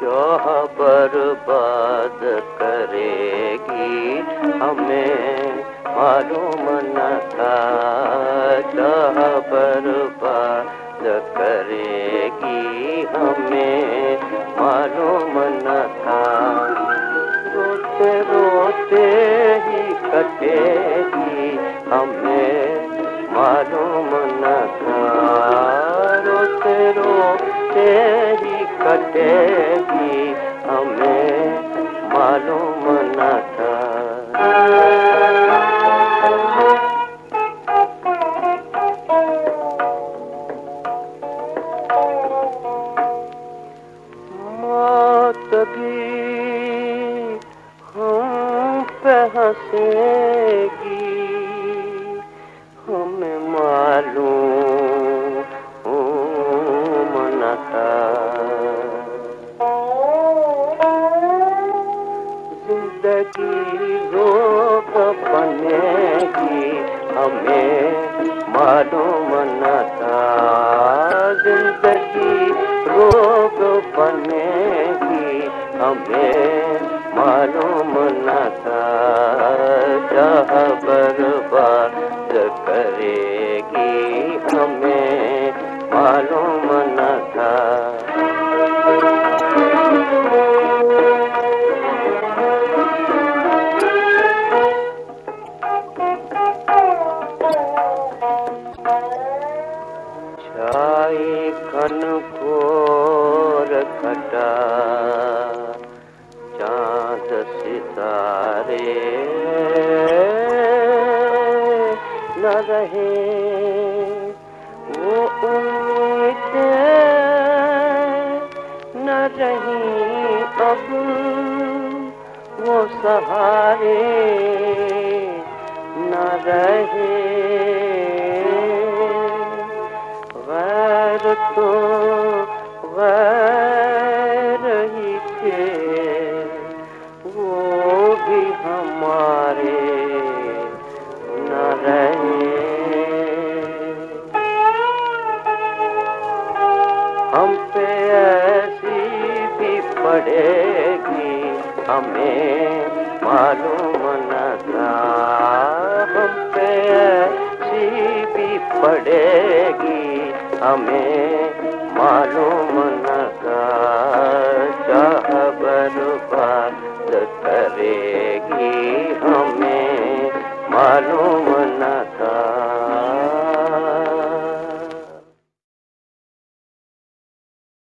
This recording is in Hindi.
शोह बर्बाद करेगी। हमें मालूम न था शोह बर्बाद करेगी। हमें मालूम न था। रोते रोते ही कटेगी। हमें मालूम न था। रोते रोते ही कटेगी। हंसेगी। हमें मालूम था ज़िंदगी रोग बनेगी हमें मालूम चाह बर्बाद करेगी हमें मालूम न था। घटा चाँद सितारे न रहे। वो उम्मीद न रही अब वो सहारे न रहे। गैर तो गैर पड़ेगी हमें मालूम न था। हम भी पड़ेगी हमें मालूम न करेगी हमें मालूम न